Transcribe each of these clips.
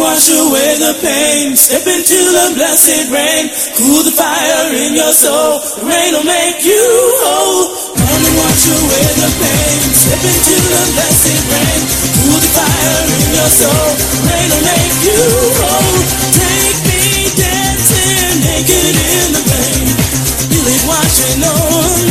wash away the pain. Step into the blessed rain. Cool the fire in your soul. The rain will make you whole. Come and wash away the pain. Step into the blessed rain. Cool the fire in your soul. The rain will make you whole. Take me dancing naked in the rain. Feel it washing on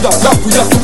candidat, la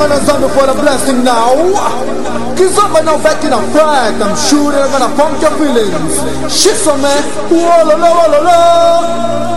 I'm gonna zombie for the blessing now. Cause up and going back in a fight. I'm sure they're gonna pump your feelings. Shit, so man. Whoa, la, la, la, la, la.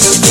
Thank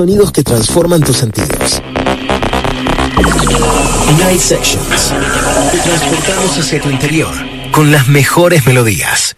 Sonidos que transforman tus sentidos. Night Sections. Te transportamos hacia tu interior con las mejores melodías.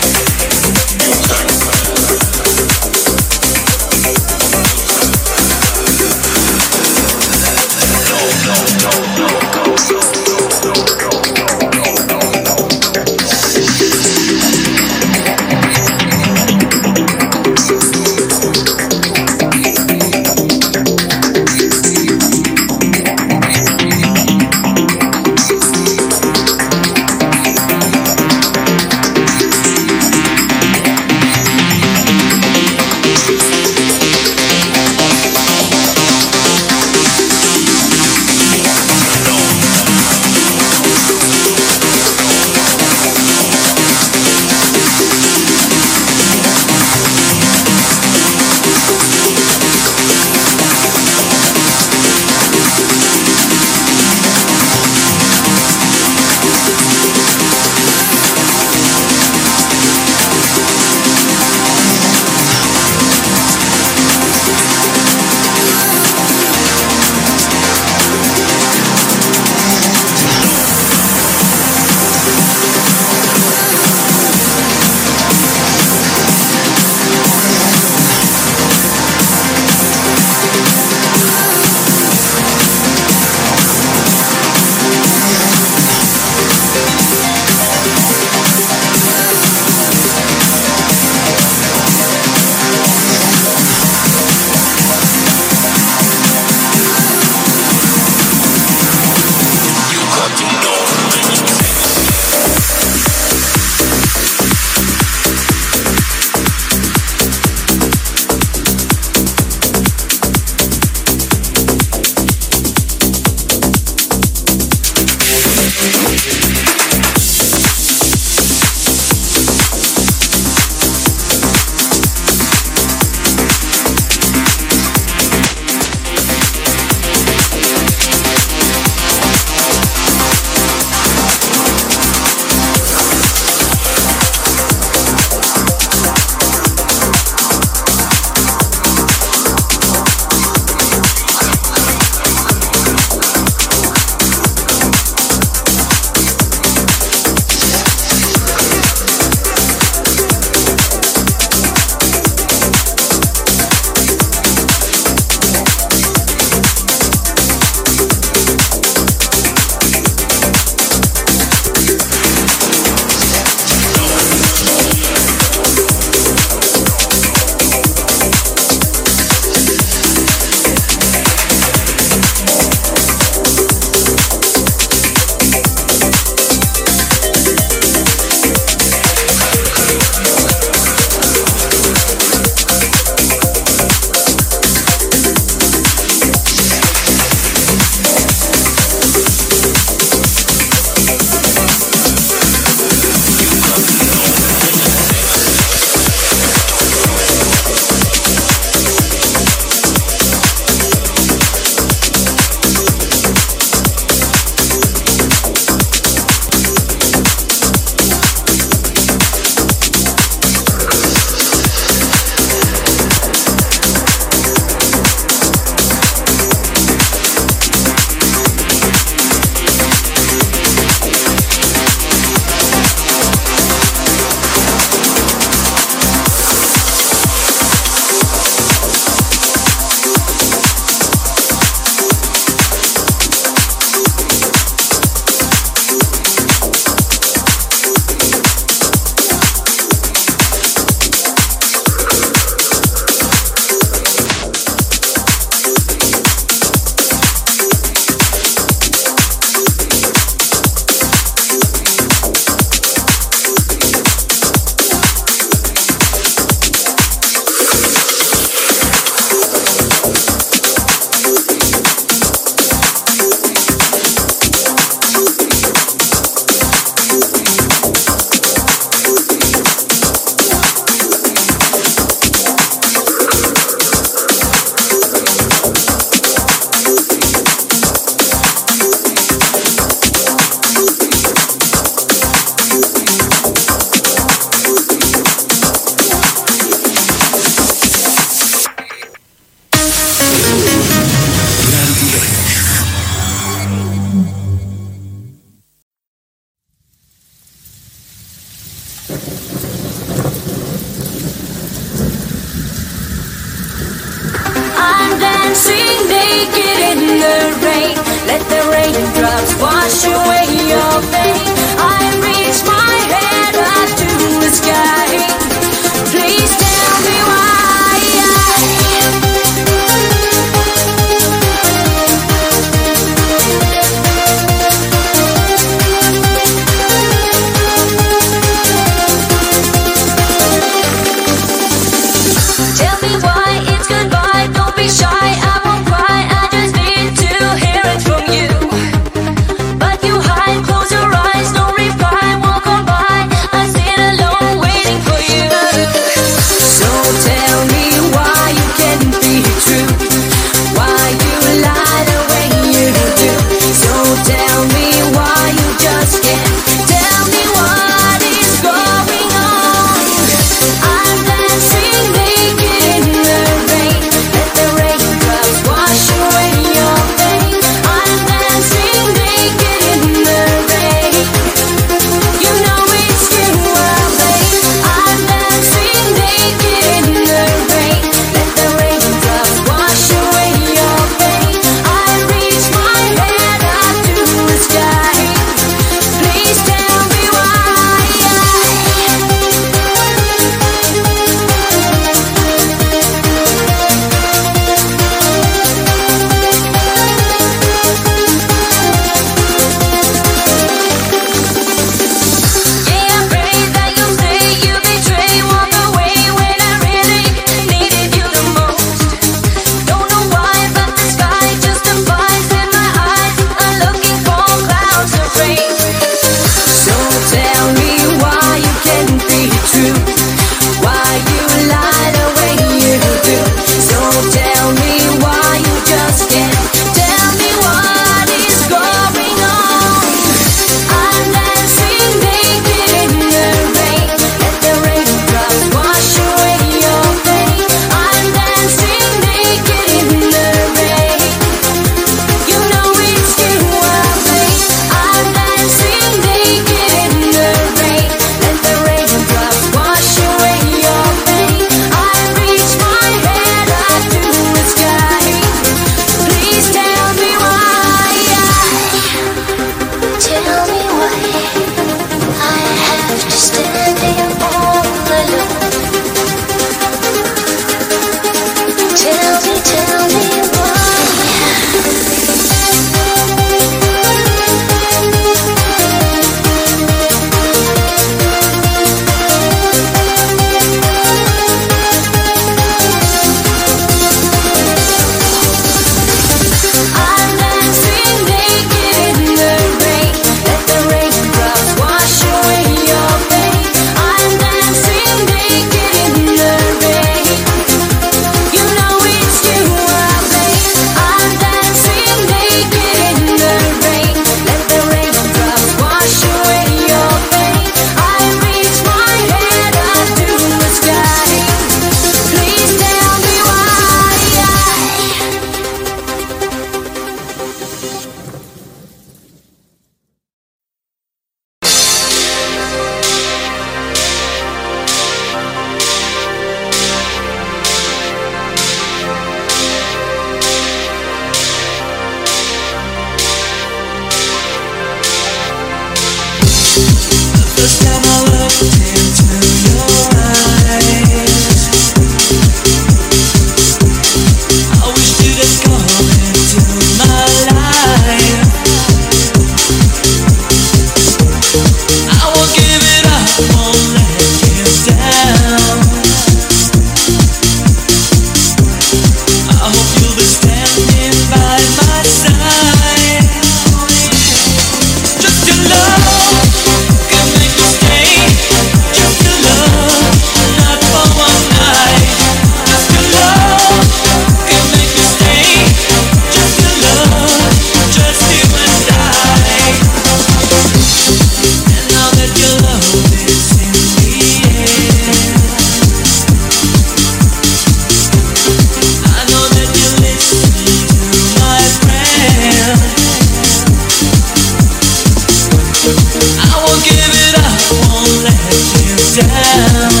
down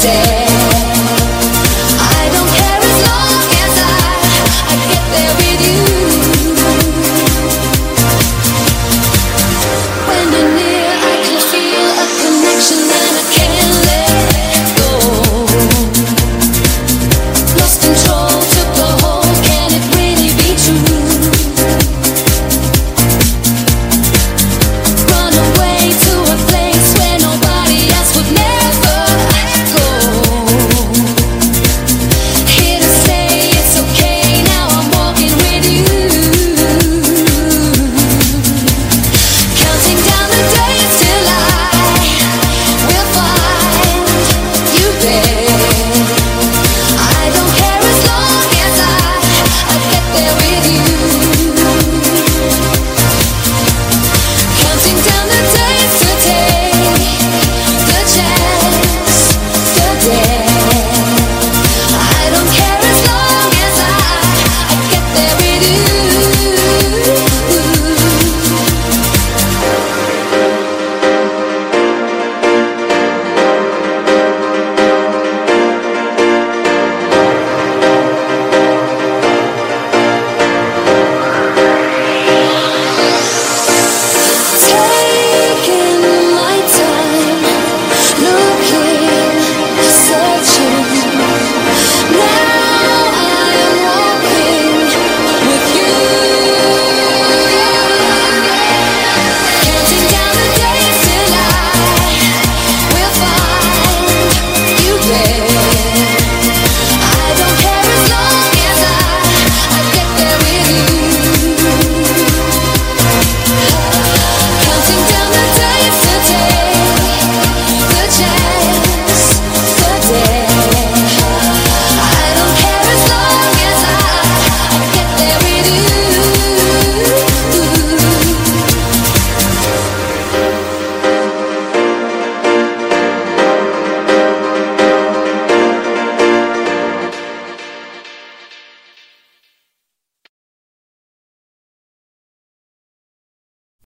there